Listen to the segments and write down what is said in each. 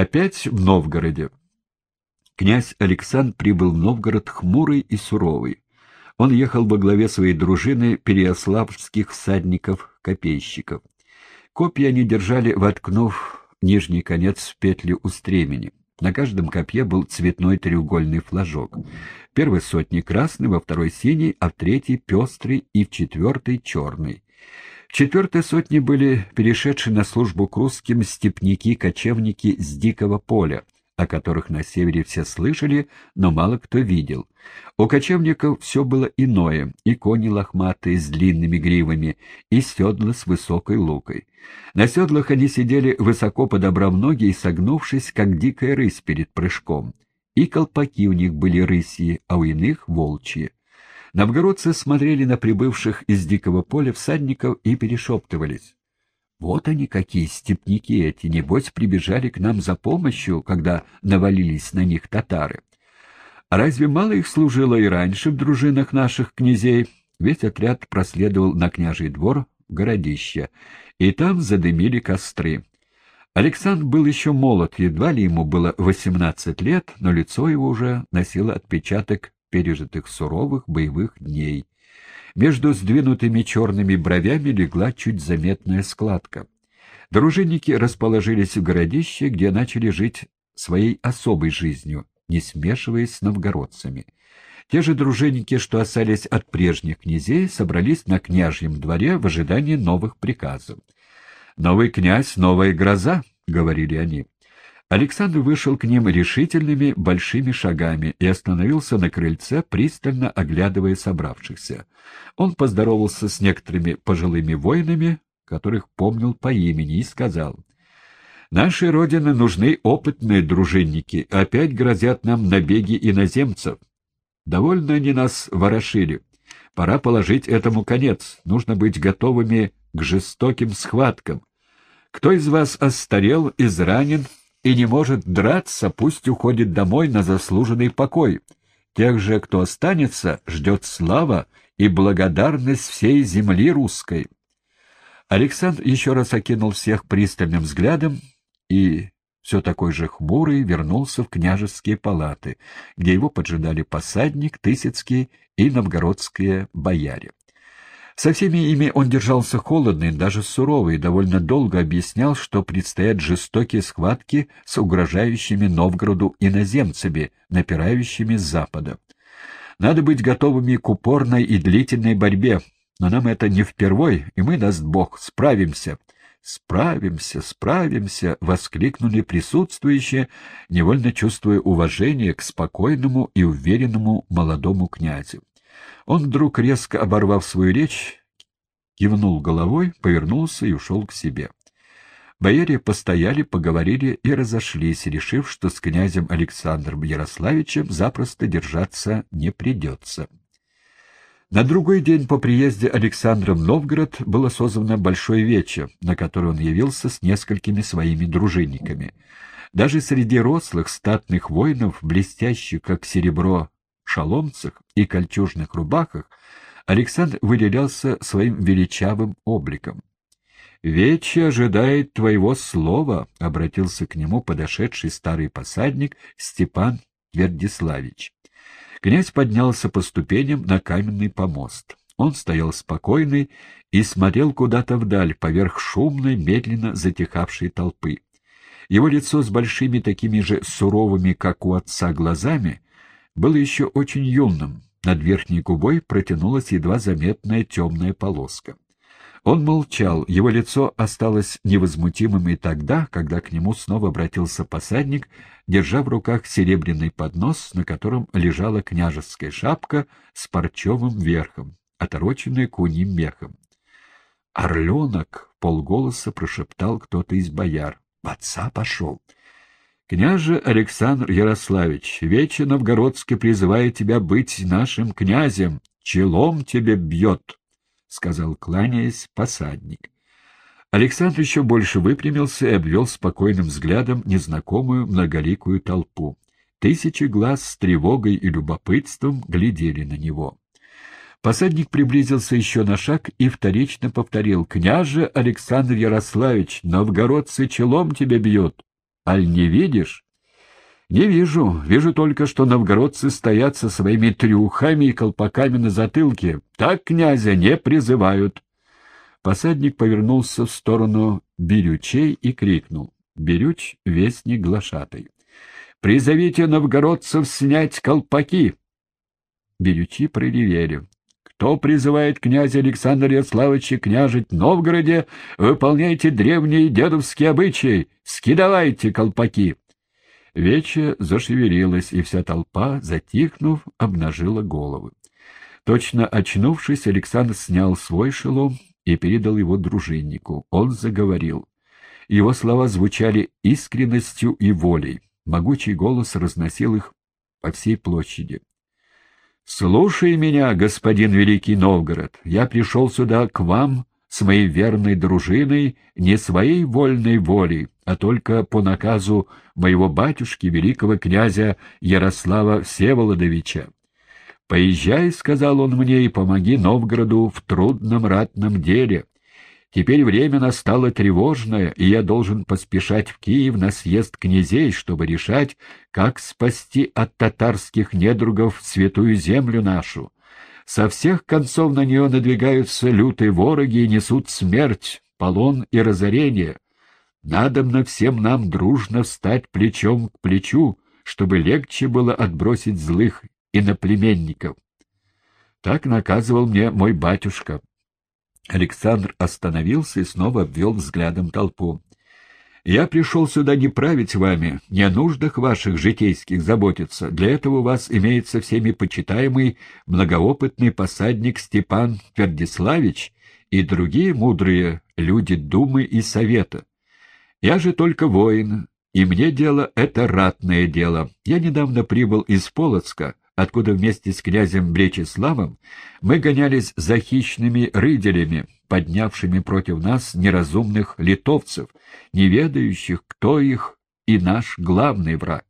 Опять в Новгороде. Князь Александр прибыл в Новгород хмурый и суровый. Он ехал во главе своей дружины переославских всадников-копейщиков. Копья они держали, воткнув нижний конец в петли у стремени. На каждом копье был цветной треугольный флажок. В первой сотни красный, во второй синий, а в третьей пестрый и в четвертой черный. Четвертой сотне были перешедшие на службу к русским степняки-кочевники с дикого поля, о которых на севере все слышали, но мало кто видел. У кочевников все было иное, и кони лохматые с длинными гривами, и седла с высокой лукой. На седлах они сидели высоко подобрав ноги и согнувшись, как дикая рысь перед прыжком. И колпаки у них были рысьи, а у иных — волчьи. Новгородцы смотрели на прибывших из дикого поля всадников и перешептывались. Вот они какие, степняки эти, небось, прибежали к нам за помощью, когда навалились на них татары. Разве мало их служило и раньше в дружинах наших князей? Весь отряд проследовал на княжий двор в городище, и там задымили костры. Александр был еще молод, едва ли ему было восемнадцать лет, но лицо его уже носило отпечаток пережитых суровых боевых дней. Между сдвинутыми черными бровями легла чуть заметная складка. Дружинники расположились в городище, где начали жить своей особой жизнью, не смешиваясь с новгородцами. Те же дружинники, что остались от прежних князей, собрались на княжьем дворе в ожидании новых приказов. «Новый князь — новая гроза», — говорили они. Александр вышел к ним решительными большими шагами и остановился на крыльце, пристально оглядывая собравшихся. Он поздоровался с некоторыми пожилыми воинами, которых помнил по имени, и сказал, «Нашей Родины нужны опытные дружинники, опять грозят нам набеги иноземцев. Довольно они нас ворошили. Пора положить этому конец, нужно быть готовыми к жестоким схваткам. Кто из вас остарел, изранен, и не может драться, пусть уходит домой на заслуженный покой. Тех же, кто останется, ждет слава и благодарность всей земли русской. Александр еще раз окинул всех пристальным взглядом и, все такой же хмурый, вернулся в княжеские палаты, где его поджидали посадник, Тысяцкий и новгородские бояре. Со всеми ими он держался холодно и даже сурово, и довольно долго объяснял, что предстоят жестокие схватки с угрожающими Новгороду иноземцами, напирающими с запада. Надо быть готовыми к упорной и длительной борьбе, но нам это не впервой, и мы, даст Бог, справимся. «Справимся, справимся!» — воскликнули присутствующие, невольно чувствуя уважение к спокойному и уверенному молодому князю. Он вдруг, резко оборвав свою речь, кивнул головой, повернулся и ушел к себе. Бояре постояли, поговорили и разошлись, решив, что с князем Александром Ярославичем запросто держаться не придется. На другой день по приезде Александра в Новгород было создано большое вече, на которое он явился с несколькими своими дружинниками. Даже среди рослых статных воинов, блестящих, как серебро, шаломцах и кольчужных рубахах, Александр выделялся своим величавым обликом. «Вече ожидает твоего слова», — обратился к нему подошедший старый посадник Степан Твердиславич. Князь поднялся по ступеням на каменный помост. Он стоял спокойный и смотрел куда-то вдаль, поверх шумной, медленно затихавшей толпы. Его лицо с большими такими же суровыми, как у отца, глазами был еще очень юным, над верхней губой протянулась едва заметная темная полоска. Он молчал, его лицо осталось невозмутимым и тогда, когда к нему снова обратился посадник, держа в руках серебряный поднос, на котором лежала княжеская шапка с парчевым верхом, отороченная куньим мехом. «Орленок!» — полголоса прошептал кто-то из бояр. «В отца пошел!» Княже Александр Ярославич, Вече Новгородский призывает тебя быть нашим князем, челом тебе бьет, — сказал, кланяясь, посадник. Александр еще больше выпрямился и обвел спокойным взглядом незнакомую многоликую толпу. Тысячи глаз с тревогой и любопытством глядели на него. Посадник приблизился еще на шаг и вторично повторил «Княже Александр Ярославич, новгородцы челом тебя бьют!» Аль не видишь? Не вижу. Вижу только, что новгородцы стоят со своими трюхами и колпаками на затылке. Так князя не призывают. Посадник повернулся в сторону Бирючей и крикнул. Бирюч — вестник глашатай. «Призовите новгородцев снять колпаки!» Бирючи проревели. Кто призывает князя Александра Ярославовича княжить в Новгороде, выполняйте древние дедовские обычаи, скидывайте колпаки. Вече зашевелилась, и вся толпа, затихнув, обнажила головы. Точно очнувшись, Александр снял свой шелом и передал его дружиннику. Он заговорил. Его слова звучали искренностью и волей. Могучий голос разносил их по всей площади. «Слушай меня, господин Великий Новгород, я пришел сюда к вам с моей верной дружиной не своей вольной волей, а только по наказу моего батюшки, великого князя Ярослава Всеволодовича. «Поезжай», — сказал он мне, — «и помоги Новгороду в трудном ратном деле. Теперь время настало тревожное, и я должен поспешать в Киев на съезд князей, чтобы решать, как спасти от татарских недругов святую землю нашу. Со всех концов на нее надвигаются лютые вороги и несут смерть, полон и разорение. Надобно всем нам дружно встать плечом к плечу, чтобы легче было отбросить злых иноплеменников. Так наказывал мне мой батюшка. Александр остановился и снова обвел взглядом толпу. «Я пришел сюда не править вами, не о нуждах ваших житейских заботиться. Для этого у вас имеется всеми почитаемый многоопытный посадник Степан Твердиславич и другие мудрые люди Думы и Совета. Я же только воин, и мне дело — это ратное дело. Я недавно прибыл из Полоцка, откуда вместе с князем Бречеславом мы гонялись за хищными рыделями, поднявшими против нас неразумных литовцев, не ведающих, кто их и наш главный враг.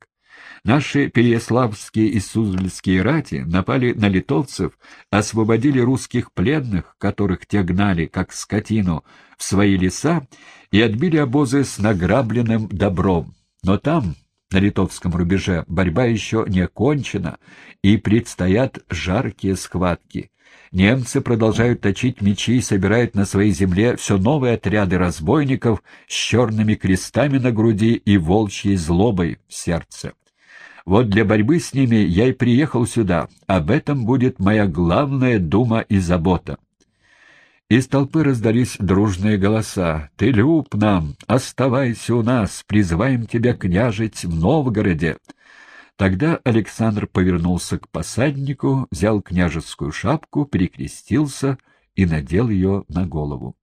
Наши переяславские и суздальские рати напали на литовцев, освободили русских пленных, которых те гнали, как скотину, в свои леса и отбили обозы с награбленным добром. Но там, на литовском рубеже борьба еще не окончена, и предстоят жаркие схватки. Немцы продолжают точить мечи и собирают на своей земле все новые отряды разбойников с черными крестами на груди и волчьей злобой в сердце. Вот для борьбы с ними я и приехал сюда. Об этом будет моя главная дума и забота. Из толпы раздались дружные голоса. «Ты люб нам! Оставайся у нас! Призываем тебя княжить в Новгороде!» Тогда Александр повернулся к посаднику, взял княжескую шапку, перекрестился и надел ее на голову.